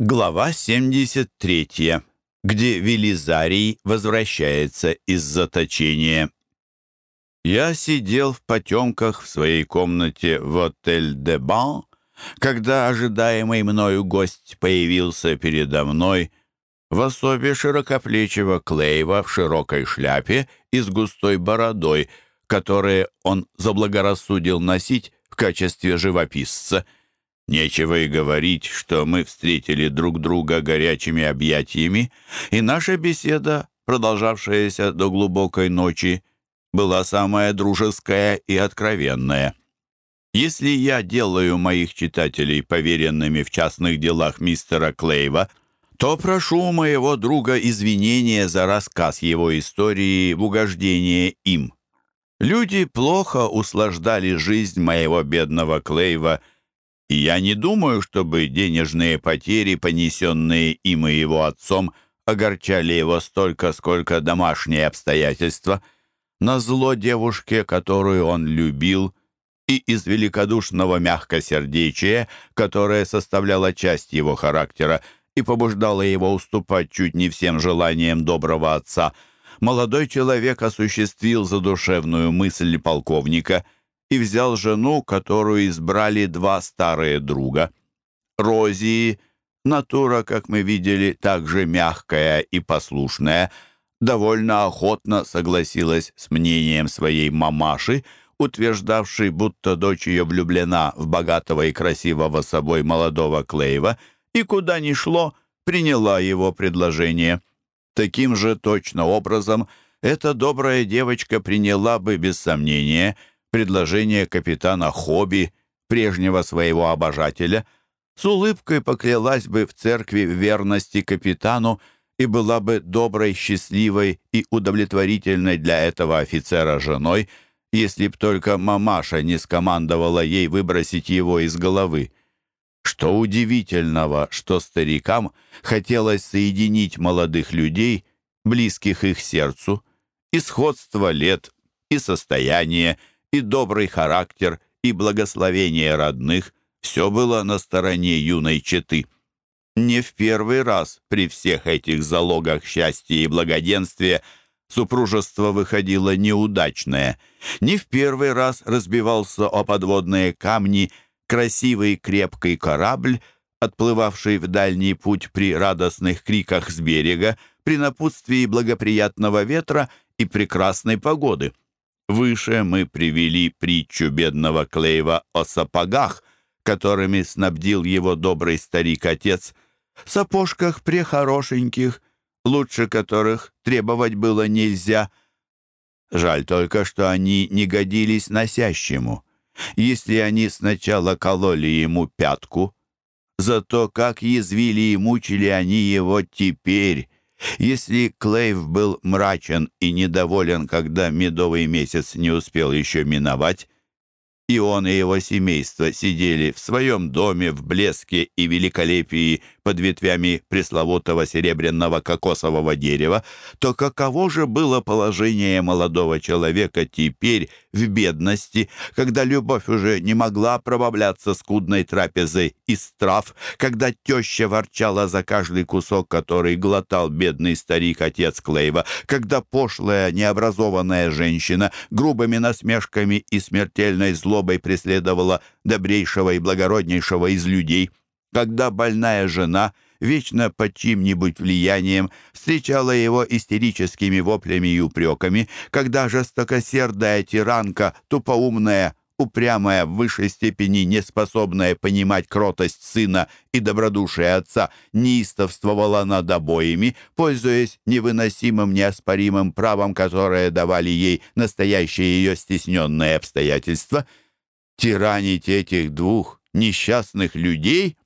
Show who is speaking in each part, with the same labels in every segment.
Speaker 1: Глава 73, где Велизарий возвращается из заточения. Я сидел в потемках в своей комнате в отель «Де Бан», когда ожидаемый мною гость появился передо мной в особе широкоплечего Клейва в широкой шляпе и с густой бородой, которые он заблагорассудил носить в качестве живописца — Нечего и говорить, что мы встретили друг друга горячими объятиями, и наша беседа, продолжавшаяся до глубокой ночи, была самая дружеская и откровенная. Если я делаю моих читателей поверенными в частных делах мистера Клейва, то прошу моего друга извинения за рассказ его истории в угождение им. Люди плохо услаждали жизнь моего бедного Клейва – и я не думаю, чтобы денежные потери, понесенные им и его отцом, огорчали его столько, сколько домашние обстоятельства. На зло девушке, которую он любил, и из великодушного мягкосердечия, которое составляло часть его характера и побуждало его уступать чуть не всем желаниям доброго отца, молодой человек осуществил задушевную мысль полковника — и взял жену, которую избрали два старые друга. Розии, натура, как мы видели, также мягкая и послушная, довольно охотно согласилась с мнением своей мамаши, утверждавшей, будто дочь ее влюблена в богатого и красивого собой молодого Клейва, и куда ни шло, приняла его предложение. Таким же точно образом эта добрая девочка приняла бы, без сомнения, предложение капитана Хобби, прежнего своего обожателя, с улыбкой поклялась бы в церкви верности капитану и была бы доброй, счастливой и удовлетворительной для этого офицера женой, если б только мамаша не скомандовала ей выбросить его из головы. Что удивительного, что старикам хотелось соединить молодых людей, близких их сердцу, и сходство лет, и состояние, и добрый характер, и благословение родных — все было на стороне юной четы. Не в первый раз при всех этих залогах счастья и благоденствия супружество выходило неудачное. Не в первый раз разбивался о подводные камни красивый крепкий корабль, отплывавший в дальний путь при радостных криках с берега, при напутствии благоприятного ветра и прекрасной погоды. Выше мы привели притчу бедного Клейва о сапогах, которыми снабдил его добрый старик-отец, сапожках прехорошеньких, лучше которых требовать было нельзя. Жаль только, что они не годились носящему. Если они сначала кололи ему пятку, зато как язвили и мучили они его теперь, если Клейв был мрачен и недоволен, когда медовый месяц не успел еще миновать, и он и его семейство сидели в своем доме в блеске и великолепии под ветвями пресловутого серебряного кокосового дерева, то каково же было положение молодого человека теперь в бедности, когда любовь уже не могла пробавляться скудной трапезой из трав, когда теща ворчала за каждый кусок, который глотал бедный старик-отец Клейва, когда пошлая, необразованная женщина грубыми насмешками и смертельной злобой преследовала добрейшего и благороднейшего из людей — когда больная жена, вечно под чьим-нибудь влиянием, встречала его истерическими воплями и упреками, когда жестокосердая тиранка, тупоумная, упрямая, в высшей степени неспособная понимать кротость сына и добродушие отца, неистовствовала над обоими, пользуясь невыносимым неоспоримым правом, которое давали ей настоящие ее стесненные обстоятельства. Тиранить этих двух несчастных людей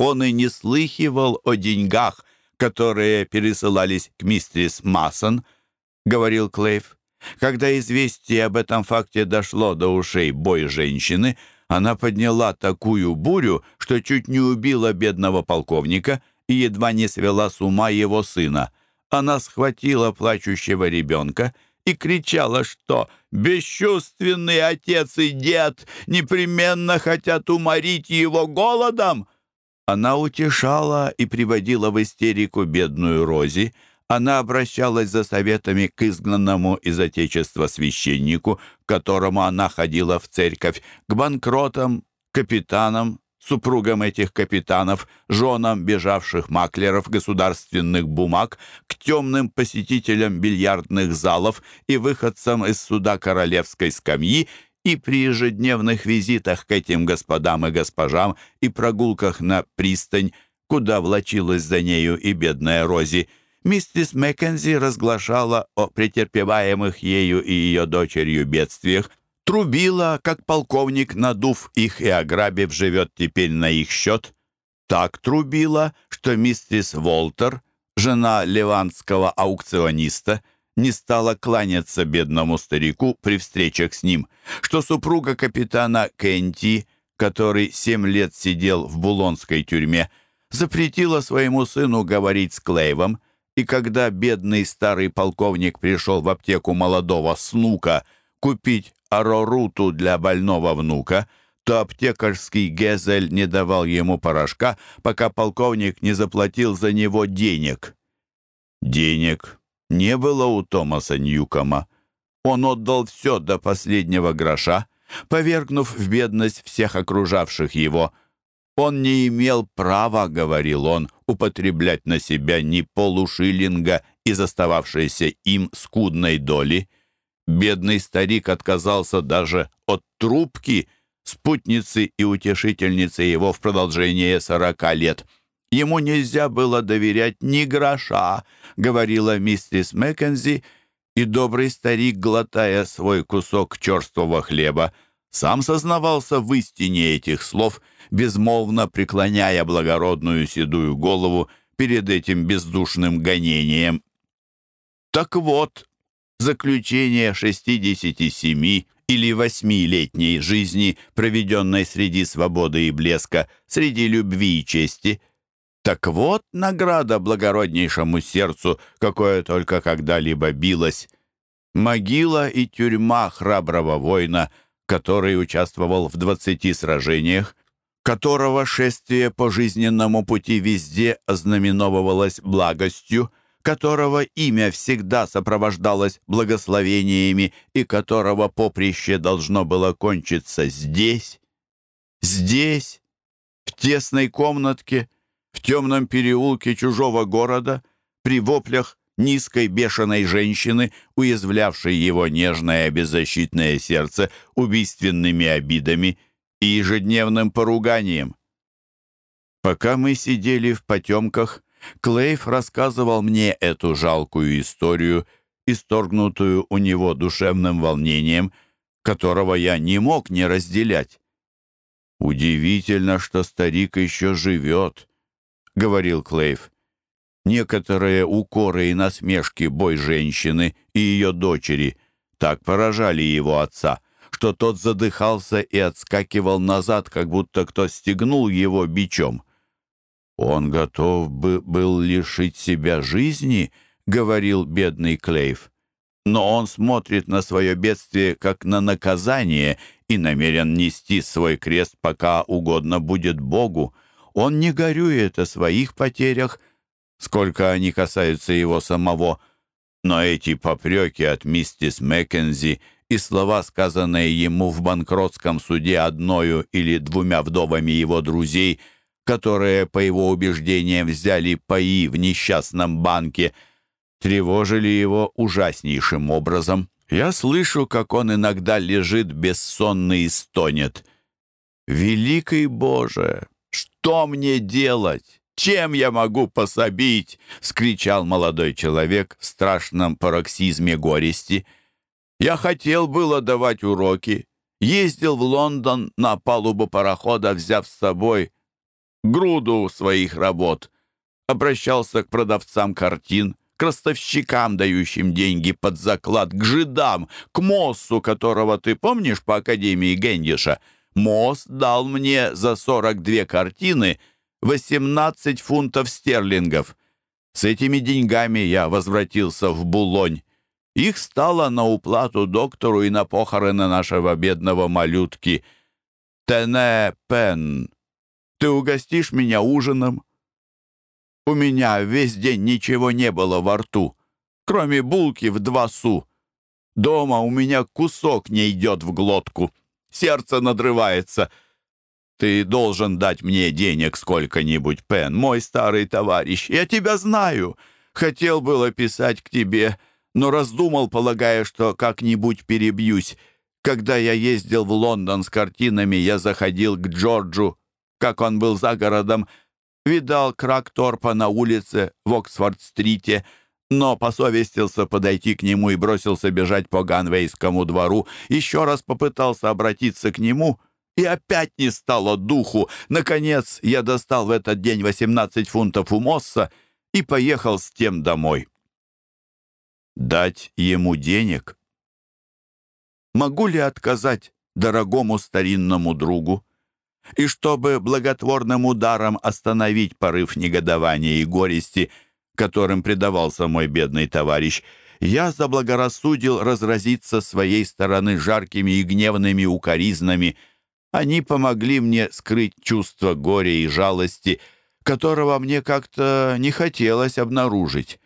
Speaker 1: он и не слыхивал о деньгах, которые пересылались к мистерис Массон, — говорил Клейв. Когда известие об этом факте дошло до ушей бой женщины, она подняла такую бурю, что чуть не убила бедного полковника и едва не свела с ума его сына. Она схватила плачущего ребенка и кричала, что «бесчувственный отец и дед непременно хотят уморить его голодом», Она утешала и приводила в истерику бедную Рози, она обращалась за советами к изгнанному из Отечества священнику, к которому она ходила в церковь, к банкротам, капитанам, супругам этих капитанов, женам бежавших маклеров государственных бумаг, к темным посетителям бильярдных залов и выходцам из суда королевской скамьи и при ежедневных визитах к этим господам и госпожам и прогулках на пристань, куда влачилась за нею и бедная Рози, миссис Маккензи разглашала о претерпеваемых ею и ее дочерью бедствиях, трубила, как полковник, надув их и ограбив, живет теперь на их счет. Так трубила, что миссис Волтер, жена ливанского аукциониста, не стала кланяться бедному старику при встречах с ним, что супруга капитана Кенти, который семь лет сидел в Булонской тюрьме, запретила своему сыну говорить с Клейвом, и когда бедный старый полковник пришел в аптеку молодого снука купить ароруту для больного внука, то аптекарский Гезель не давал ему порошка, пока полковник не заплатил за него денег. Денег не было у Томаса Ньюкома. Он отдал все до последнего гроша, повергнув в бедность всех окружавших его – он не имел права, говорил он, употреблять на себя ни полушиллинга из остававшейся им скудной доли. Бедный старик отказался даже от трубки, спутницы и утешительницы его в продолжение сорока лет. Ему нельзя было доверять ни гроша, говорила миссис Маккензи, и добрый старик, глотая свой кусок черствого хлеба, сам сознавался в истине этих слов, безмолвно преклоняя благородную седую голову перед этим бездушным гонением. Так вот, заключение 67 или восьмилетней жизни, проведенной среди свободы и блеска, среди любви и чести. Так вот награда благороднейшему сердцу, какое только когда-либо билось. Могила и тюрьма храброго воина — который участвовал в 20 сражениях, которого шествие по жизненному пути везде ознаменовывалось благостью, которого имя всегда сопровождалось благословениями и которого поприще должно было кончиться здесь, здесь, в тесной комнатке, в темном переулке чужого города, при воплях низкой бешеной женщины, уязвлявшей его нежное беззащитное сердце убийственными обидами и ежедневным поруганием. Пока мы сидели в потемках, Клейф рассказывал мне эту жалкую историю, исторгнутую у него душевным волнением, которого я не мог не разделять. «Удивительно, что старик еще живет», — говорил Клейф. Некоторые укоры и насмешки бой женщины и ее дочери так поражали его отца, что тот задыхался и отскакивал назад, как будто кто стегнул его бичом. «Он готов бы был лишить себя жизни», — говорил бедный Клейв. «Но он смотрит на свое бедствие как на наказание и намерен нести свой крест, пока угодно будет Богу. Он не горюет о своих потерях, сколько они касаются его самого. Но эти попреки от миссис Маккензи и слова, сказанные ему в банкротском суде одною или двумя вдовами его друзей, которые, по его убеждениям, взяли паи в несчастном банке, тревожили его ужаснейшим образом. Я слышу, как он иногда лежит бессонный и стонет. «Великий Боже, что мне делать?» Чем я могу пособить?» — скричал молодой человек в страшном пароксизме горести. «Я хотел было давать уроки. Ездил в Лондон на палубу парохода, взяв с собой груду своих работ. Обращался к продавцам картин, к ростовщикам, дающим деньги под заклад, к жидам, к Моссу, которого ты помнишь по Академии Гендиша. Мосс дал мне за 42 картины — 18 фунтов стерлингов. С этими деньгами я возвратился в Булонь. Их стало на уплату доктору и на похороны нашего бедного малютки. Тене Пен. Ты угостишь меня ужином? У меня весь день ничего не было во рту, кроме булки в два су. Дома у меня кусок не идет в глотку. Сердце надрывается. Ты должен дать мне денег сколько-нибудь, Пен, мой старый товарищ. Я тебя знаю. Хотел было писать к тебе, но раздумал, полагая, что как-нибудь перебьюсь. Когда я ездил в Лондон с картинами, я заходил к Джорджу, как он был за городом, видал Кракторпа на улице в Оксфорд-стрите, но посовестился подойти к нему и бросился бежать по Ганвейскому двору. Еще раз попытался обратиться к нему, и опять не стало духу. Наконец, я достал в этот день 18 фунтов у Мосса и поехал с тем домой. Дать ему денег? Могу ли отказать дорогому старинному другу? И чтобы благотворным ударом остановить порыв негодования и горести, которым предавался мой бедный товарищ, я заблагорассудил разразиться своей стороны жаркими и гневными укоризнами. Они помогли мне скрыть чувство горя и жалости, которого мне как-то не хотелось обнаружить.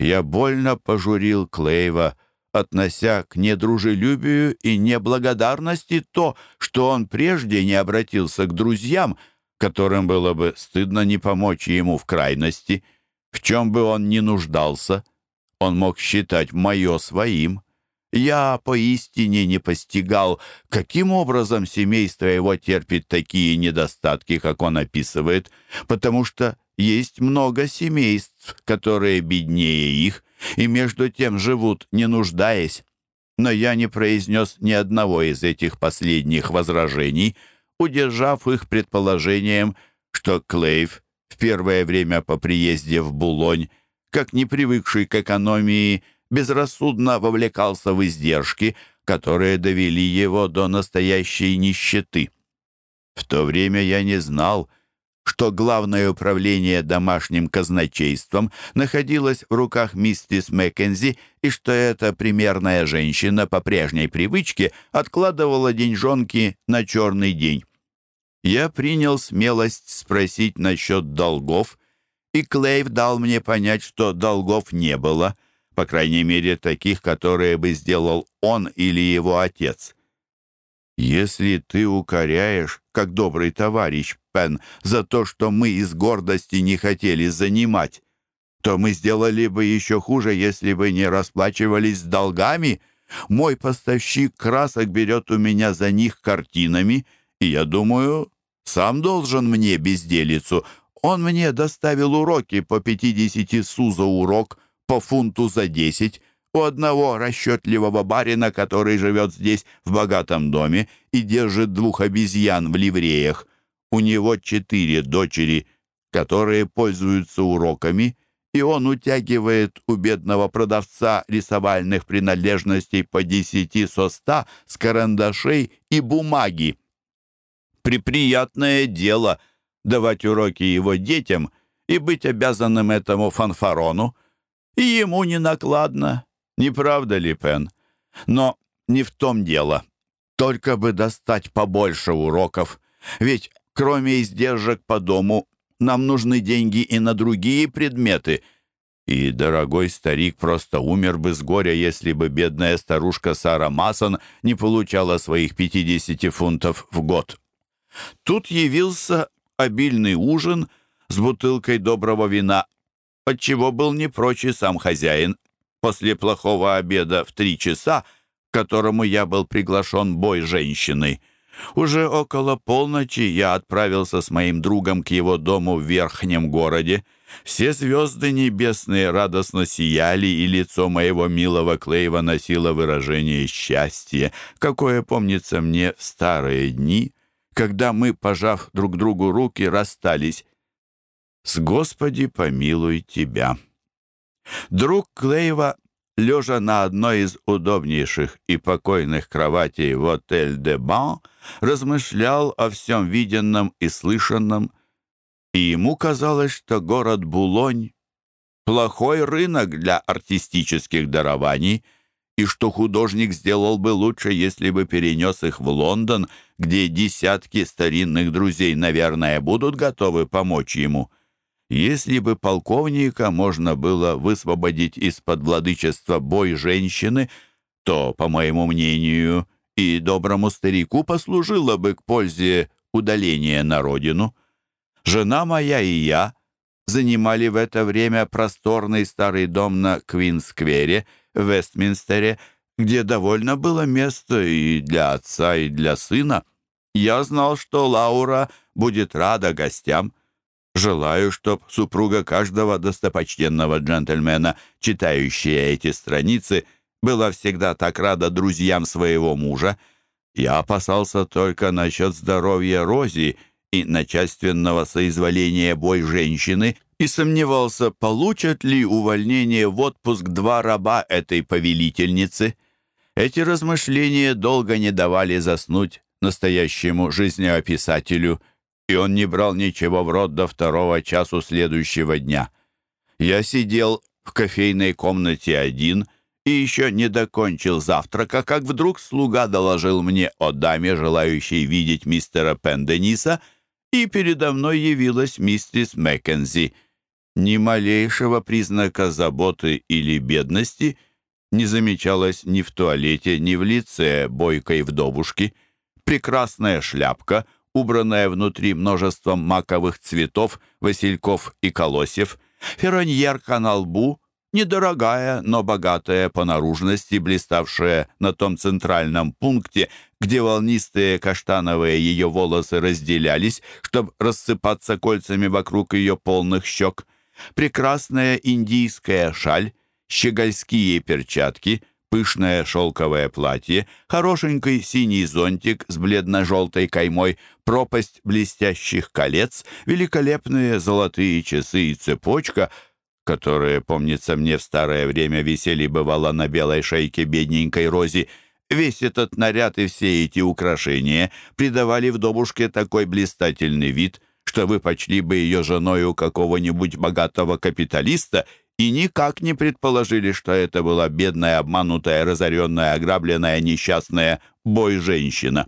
Speaker 1: Я больно пожурил Клейва, относя к недружелюбию и неблагодарности то, что он прежде не обратился к друзьям, которым было бы стыдно не помочь ему в крайности. В чем бы он ни нуждался, он мог считать мое своим. Я поистине не постигал, каким образом семейство его терпит такие недостатки, как он описывает, потому что есть много семейств, которые беднее их, и между тем живут, не нуждаясь. Но я не произнес ни одного из этих последних возражений, удержав их предположением, что Клейв в первое время по приезде в Булонь, как не привыкший к экономии, безрассудно вовлекался в издержки, которые довели его до настоящей нищеты. В то время я не знал, что главное управление домашним казначейством находилось в руках миссис Маккензи и что эта примерная женщина по прежней привычке откладывала деньжонки на черный день. Я принял смелость спросить насчет долгов, и Клейв дал мне понять, что долгов не было, по крайней мере, таких, которые бы сделал он или его отец. «Если ты укоряешь, как добрый товарищ Пен, за то, что мы из гордости не хотели занимать, то мы сделали бы еще хуже, если бы не расплачивались с долгами. Мой поставщик красок берет у меня за них картинами, я думаю, сам должен мне безделицу. Он мне доставил уроки по 50 су за урок, по фунту за 10, у одного расчетливого барина, который живет здесь в богатом доме и держит двух обезьян в ливреях. У него четыре дочери, которые пользуются уроками, и он утягивает у бедного продавца рисовальных принадлежностей по десяти со ста с карандашей и бумаги. Приприятное дело давать уроки его детям и быть обязанным этому фанфарону. И ему не накладно, не правда ли, Пен? Но не в том дело. Только бы достать побольше уроков. Ведь кроме издержек по дому, нам нужны деньги и на другие предметы. И дорогой старик просто умер бы с горя, если бы бедная старушка Сара Масон не получала своих 50 фунтов в год. Тут явился обильный ужин с бутылкой доброго вина, отчего был не прочь и сам хозяин после плохого обеда в три часа, к которому я был приглашен бой женщиной. Уже около полночи я отправился с моим другом к его дому в верхнем городе. Все звезды небесные радостно сияли, и лицо моего милого Клейва носило выражение счастья, какое помнится мне в старые дни, когда мы, пожав друг другу руки, расстались. «С Господи помилуй тебя». Друг Клейва, лежа на одной из удобнейших и покойных кроватей в отель «Де Бан», размышлял о всем виденном и слышанном, и ему казалось, что город Булонь — плохой рынок для артистических дарований, и что художник сделал бы лучше, если бы перенес их в Лондон, где десятки старинных друзей, наверное, будут готовы помочь ему. Если бы полковника можно было высвободить из-под владычества бой женщины, то, по моему мнению, и доброму старику послужило бы к пользе удаление на родину. Жена моя и я занимали в это время просторный старый дом на Квин-сквере в Вестминстере, где довольно было места и для отца, и для сына. Я знал, что Лаура будет рада гостям. Желаю, чтоб супруга каждого достопочтенного джентльмена, читающая эти страницы, была всегда так рада друзьям своего мужа. Я опасался только насчет здоровья Рози и начальственного соизволения бой женщины и сомневался, получат ли увольнение в отпуск два раба этой повелительницы. Эти размышления долго не давали заснуть настоящему жизнеописателю, и он не брал ничего в рот до второго часу следующего дня. Я сидел в кофейной комнате один и еще не докончил завтрака, как вдруг слуга доложил мне о даме, желающей видеть мистера Пендениса, и передо мной явилась миссис Маккензи. Ни малейшего признака заботы или бедности не замечалось ни в туалете, ни в лице бойкой вдовушки. Прекрасная шляпка, убранная внутри множеством маковых цветов, васильков и колосьев, фероньерка на лбу — недорогая, но богатая по наружности, блиставшая на том центральном пункте, где волнистые каштановые ее волосы разделялись, чтобы рассыпаться кольцами вокруг ее полных щек, прекрасная индийская шаль, щегольские перчатки — пышное шелковое платье, хорошенький синий зонтик с бледно-желтой каймой, пропасть блестящих колец, великолепные золотые часы и цепочка — которые, помнится мне, в старое время висели бывало на белой шейке бедненькой Рози, весь этот наряд и все эти украшения придавали вдовушке такой блистательный вид, что вы почли бы ее женой у какого-нибудь богатого капиталиста и никак не предположили, что это была бедная, обманутая, разоренная, ограбленная, несчастная бой-женщина.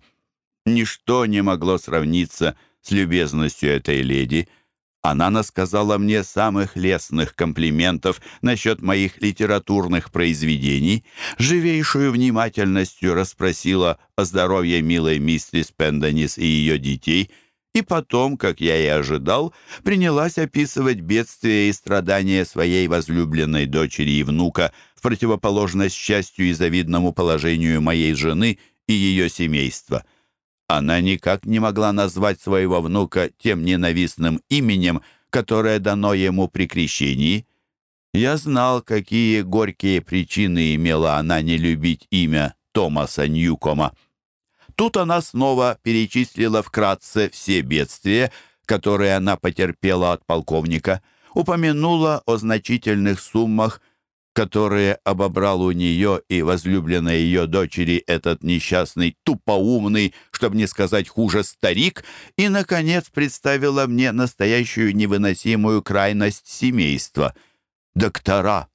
Speaker 1: Ничто не могло сравниться с любезностью этой леди — она насказала мне самых лестных комплиментов насчет моих литературных произведений, живейшую внимательностью расспросила о здоровье милой миссис Пенденис и ее детей, и потом, как я и ожидал, принялась описывать бедствия и страдания своей возлюбленной дочери и внука в противоположность счастью и завидному положению моей жены и ее семейства — она никак не могла назвать своего внука тем ненавистным именем, которое дано ему при крещении. Я знал, какие горькие причины имела она не любить имя Томаса Ньюкома. Тут она снова перечислила вкратце все бедствия, которые она потерпела от полковника, упомянула о значительных суммах, которые обобрал у нее и возлюбленной ее дочери этот несчастный, тупоумный, чтобы не сказать хуже, старик, и, наконец, представила мне настоящую невыносимую крайность семейства. Доктора,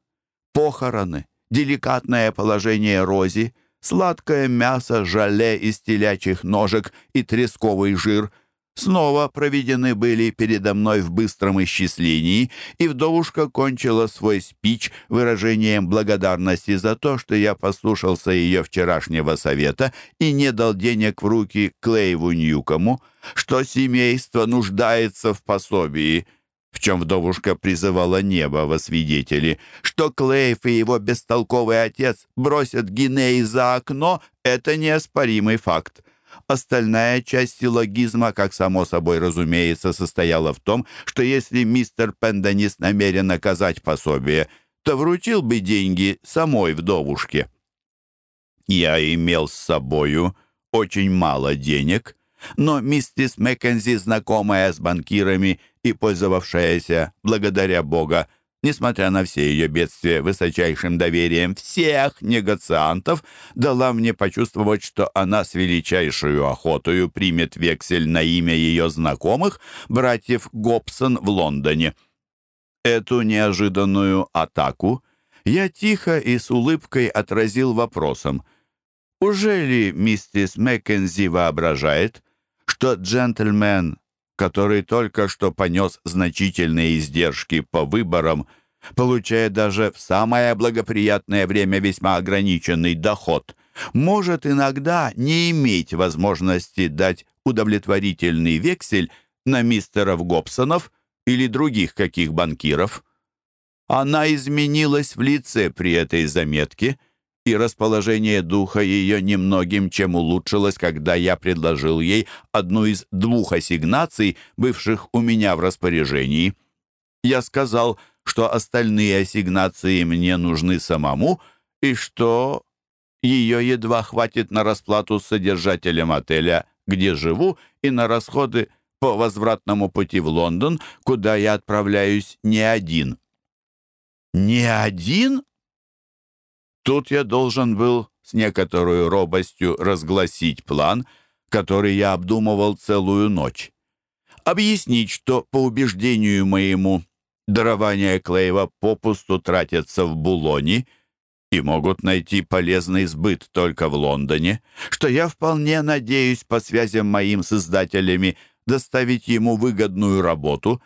Speaker 1: похороны, деликатное положение Рози, сладкое мясо, жале из телячьих ножек и тресковый жир — снова проведены были передо мной в быстром исчислении, и вдовушка кончила свой спич выражением благодарности за то, что я послушался ее вчерашнего совета и не дал денег в руки Клейву Ньюкому, что семейство нуждается в пособии, в чем вдовушка призывала небо во свидетели, что Клейв и его бестолковый отец бросят Гинеи за окно — это неоспоримый факт. Остальная часть силлогизма, как само собой разумеется, состояла в том, что если мистер Пенденис намерен оказать пособие, то вручил бы деньги самой вдовушке. Я имел с собою очень мало денег, но миссис Маккензи, знакомая с банкирами и пользовавшаяся, благодаря Бога, несмотря на все ее бедствия, высочайшим доверием всех негациантов, дала мне почувствовать, что она с величайшую охотою примет вексель на имя ее знакомых, братьев Гобсон в Лондоне. Эту неожиданную атаку я тихо и с улыбкой отразил вопросом. «Уже ли миссис Маккензи воображает, что джентльмен, который только что понес значительные издержки по выборам, получая даже в самое благоприятное время весьма ограниченный доход, может иногда не иметь возможности дать удовлетворительный вексель на мистеров Гобсонов или других каких банкиров. Она изменилась в лице при этой заметке, и расположение духа ее немногим чем улучшилось, когда я предложил ей одну из двух ассигнаций, бывших у меня в распоряжении. Я сказал, что остальные ассигнации мне нужны самому, и что ее едва хватит на расплату с содержателем отеля, где живу, и на расходы по возвратному пути в Лондон, куда я отправляюсь не один. Не один? Тут я должен был с некоторой робостью разгласить план, который я обдумывал целую ночь. Объяснить, что, по убеждению моему, дарования Клейва попусту тратятся в Булоне — и могут найти полезный сбыт только в Лондоне, что я вполне надеюсь по связям моим с издателями доставить ему выгодную работу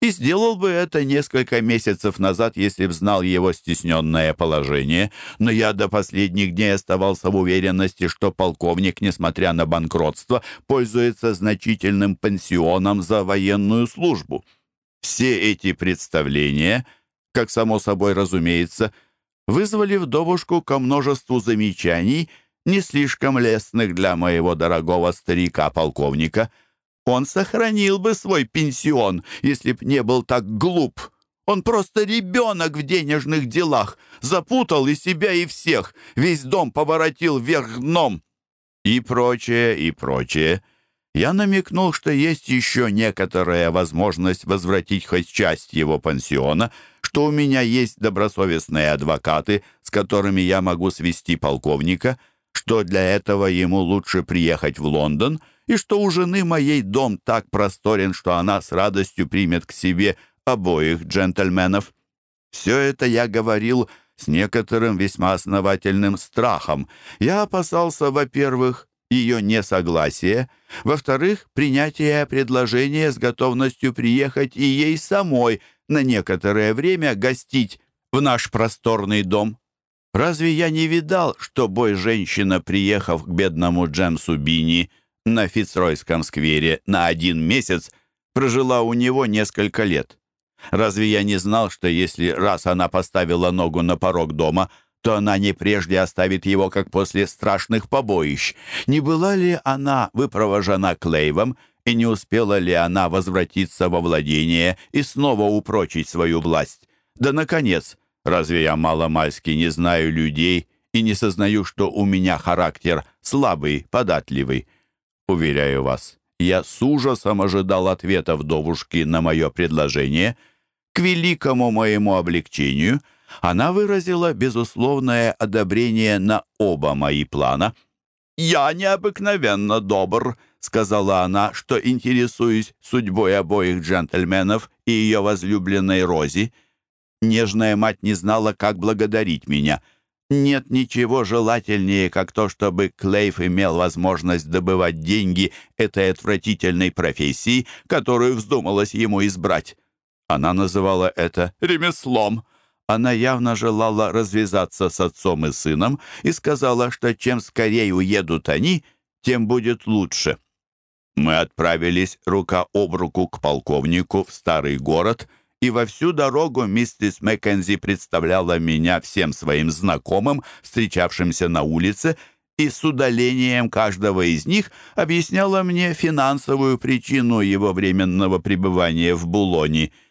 Speaker 1: и сделал бы это несколько месяцев назад, если б знал его стесненное положение, но я до последних дней оставался в уверенности, что полковник, несмотря на банкротство, пользуется значительным пансионом за военную службу. Все эти представления, как само собой разумеется, — вызвали вдовушку ко множеству замечаний, не слишком лестных для моего дорогого старика-полковника. Он сохранил бы свой пенсион, если б не был так глуп. Он просто ребенок в денежных делах, запутал и себя, и всех, весь дом поворотил вверх дном. И прочее, и прочее. Я намекнул, что есть еще некоторая возможность возвратить хоть часть его пансиона — что у меня есть добросовестные адвокаты, с которыми я могу свести полковника, что для этого ему лучше приехать в Лондон, и что у жены моей дом так просторен, что она с радостью примет к себе обоих джентльменов. Все это я говорил с некоторым весьма основательным страхом. Я опасался, во-первых, ее несогласия, во-вторых, принятия предложения с готовностью приехать и ей самой – на некоторое время гостить в наш просторный дом. Разве я не видал, что бой-женщина, приехав к бедному Джемсу Бини на Фицройском сквере на один месяц, прожила у него несколько лет? Разве я не знал, что если раз она поставила ногу на порог дома, то она не прежде оставит его, как после страшных побоищ? Не была ли она выпровожена Клейвом, и не успела ли она возвратиться во владение и снова упрочить свою власть. Да, наконец, разве я маломальски не знаю людей и не сознаю, что у меня характер слабый, податливый? Уверяю вас, я с ужасом ожидал ответа вдовушки на мое предложение. К великому моему облегчению она выразила безусловное одобрение на оба мои плана. «Я необыкновенно добр», — сказала она, что интересуюсь судьбой обоих джентльменов и ее возлюбленной Рози. Нежная мать не знала, как благодарить меня. Нет ничего желательнее, как то, чтобы Клейф имел возможность добывать деньги этой отвратительной профессии, которую вздумалось ему избрать. Она называла это «ремеслом». Она явно желала развязаться с отцом и сыном и сказала, что чем скорее уедут они, тем будет лучше. Мы отправились рука об руку к полковнику в старый город, и во всю дорогу миссис Маккензи представляла меня всем своим знакомым, встречавшимся на улице, и с удалением каждого из них объясняла мне финансовую причину его временного пребывания в Булоне —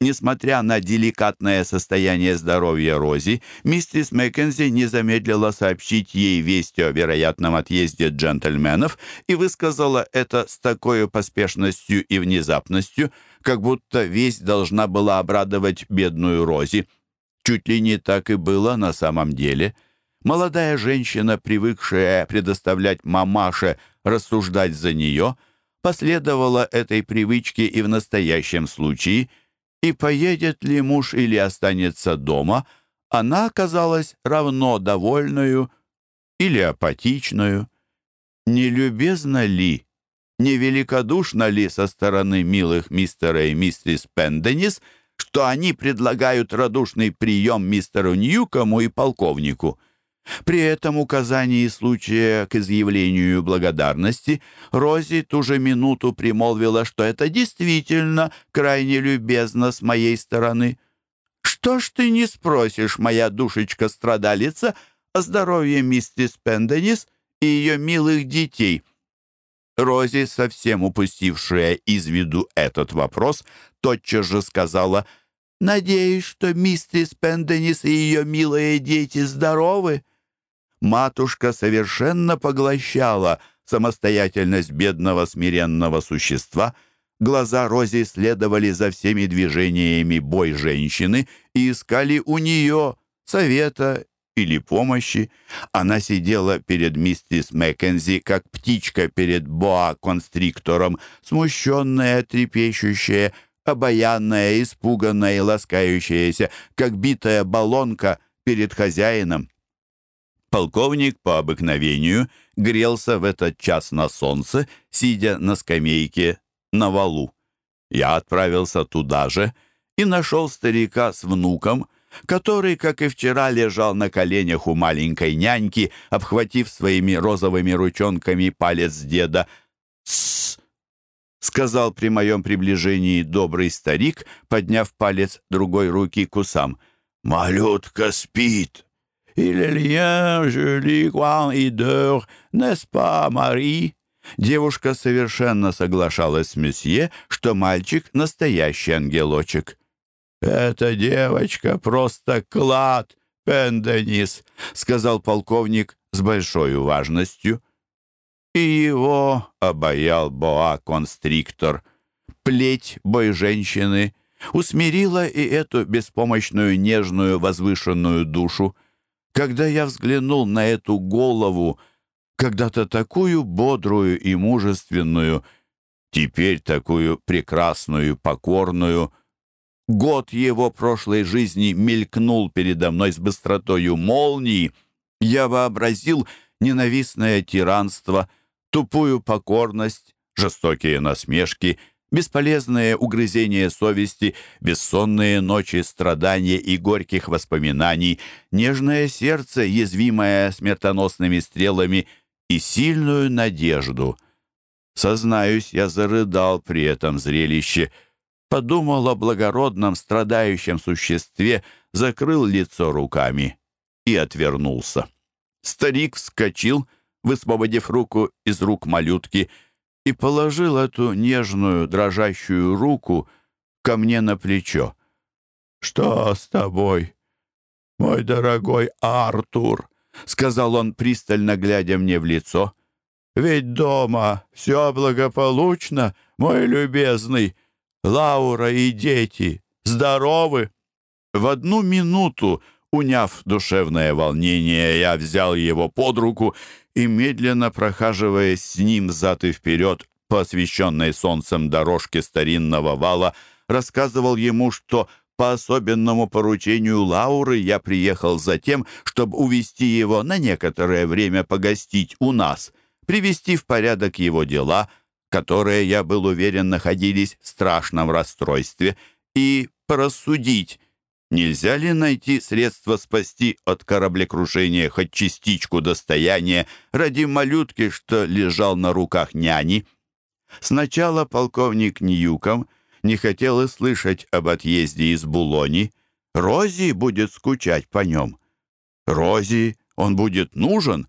Speaker 1: Несмотря на деликатное состояние здоровья Рози, миссис Маккензи не замедлила сообщить ей весть о вероятном отъезде джентльменов и высказала это с такой поспешностью и внезапностью, как будто весть должна была обрадовать бедную Рози. Чуть ли не так и было на самом деле. Молодая женщина, привыкшая предоставлять мамаше рассуждать за нее, последовала этой привычке и в настоящем случае – и поедет ли муж или останется дома, она оказалась равно довольную или апатичную. Не любезно ли, не великодушно ли со стороны милых мистера и мистерис Пенденис, что они предлагают радушный прием мистеру Ньюкому и полковнику? При этом указании случая к изъявлению благодарности Рози ту же минуту примолвила, что это действительно крайне любезно с моей стороны. «Что ж ты не спросишь, моя душечка-страдалица, о здоровье миссис Пенденис и ее милых детей?» Рози, совсем упустившая из виду этот вопрос, тотчас же сказала, «Надеюсь, что миссис Пенденис и ее милые дети здоровы?» Матушка совершенно поглощала самостоятельность бедного смиренного существа, глаза Рози следовали за всеми движениями бой женщины и искали у нее совета или помощи. Она сидела перед миссис Маккензи, как птичка перед боа-констриктором, смущенная, трепещущая, обаянная, испуганная и ласкающаяся, как битая баллонка перед хозяином. Полковник по обыкновению грелся в этот час на солнце, сидя на скамейке на валу. Я отправился туда же и нашел старика с внуком, который, как и вчера, лежал на коленях у маленькой няньки, обхватив своими розовыми ручонками палец деда. «Тссс!» — сказал при моем приближении добрый старик, подняв палец другой руки к усам. «Малютка спит!» «Il est lien, joli, grand et d'heure, n'est-ce pas, Мари?» Девушка совершенно соглашалась с месье, что мальчик — настоящий ангелочек. «Эта девочка просто клад, Пенденис», — сказал полковник с большой важностью. И его обаял боа-констриктор. Плеть бой женщины усмирила и эту беспомощную, нежную, возвышенную душу. Когда я взглянул на эту голову, когда-то такую бодрую и мужественную, теперь такую прекрасную, покорную, год его прошлой жизни мелькнул передо мной с быстротою молнии, я вообразил ненавистное тиранство, тупую покорность, жестокие насмешки — Бесполезные угрызения совести, бессонные ночи страдания и горьких воспоминаний, нежное сердце, язвимое смертоносными стрелами, и сильную надежду. Сознаюсь, я зарыдал при этом зрелище, подумал о благородном страдающем существе, закрыл лицо руками и отвернулся. Старик вскочил, высвободив руку из рук малютки — и положил эту нежную, дрожащую руку ко мне на плечо. «Что с тобой, мой дорогой Артур?» — сказал он, пристально глядя мне в лицо. «Ведь дома все благополучно, мой любезный. Лаура и дети здоровы?» В одну минуту, уняв душевное волнение, я взял его под руку и, медленно прохаживаясь с ним взад и вперед по освещенной солнцем дорожке старинного вала, рассказывал ему, что по особенному поручению Лауры я приехал за тем, чтобы увести его на некоторое время погостить у нас, привести в порядок его дела, которые, я был уверен, находились в страшном расстройстве, и порассудить, Нельзя ли найти средства спасти от кораблекрушения хоть частичку достояния ради малютки, что лежал на руках няни? Сначала полковник Ньюком не хотел и слышать об отъезде из Булони. Рози будет скучать по нем. Рози он будет нужен.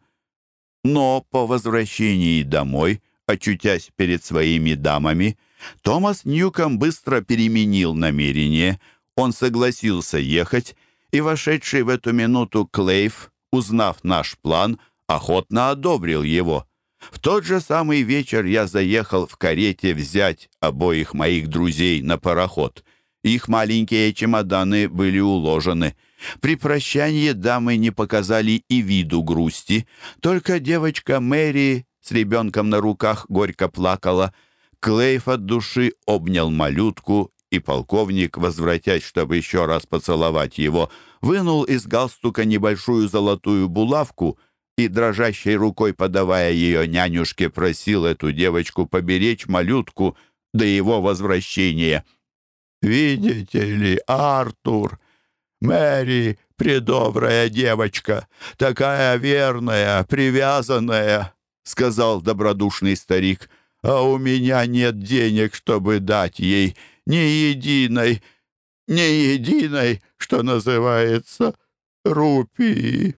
Speaker 1: Но по возвращении домой, очутясь перед своими дамами, Томас Ньюком быстро переменил намерение — он согласился ехать, и вошедший в эту минуту Клейф, узнав наш план, охотно одобрил его. В тот же самый вечер я заехал в карете взять обоих моих друзей на пароход. Их маленькие чемоданы были уложены. При прощании дамы не показали и виду грусти. Только девочка Мэри с ребенком на руках горько плакала. Клейф от души обнял малютку и полковник, возвратясь, чтобы еще раз поцеловать его, вынул из галстука небольшую золотую булавку и, дрожащей рукой подавая ее нянюшке, просил эту девочку поберечь малютку до его возвращения. «Видите ли, Артур, Мэри предобрая девочка, такая верная, привязанная», — сказал добродушный старик, «а у меня нет денег, чтобы дать ей ни единой, ни единой, что называется, рупии».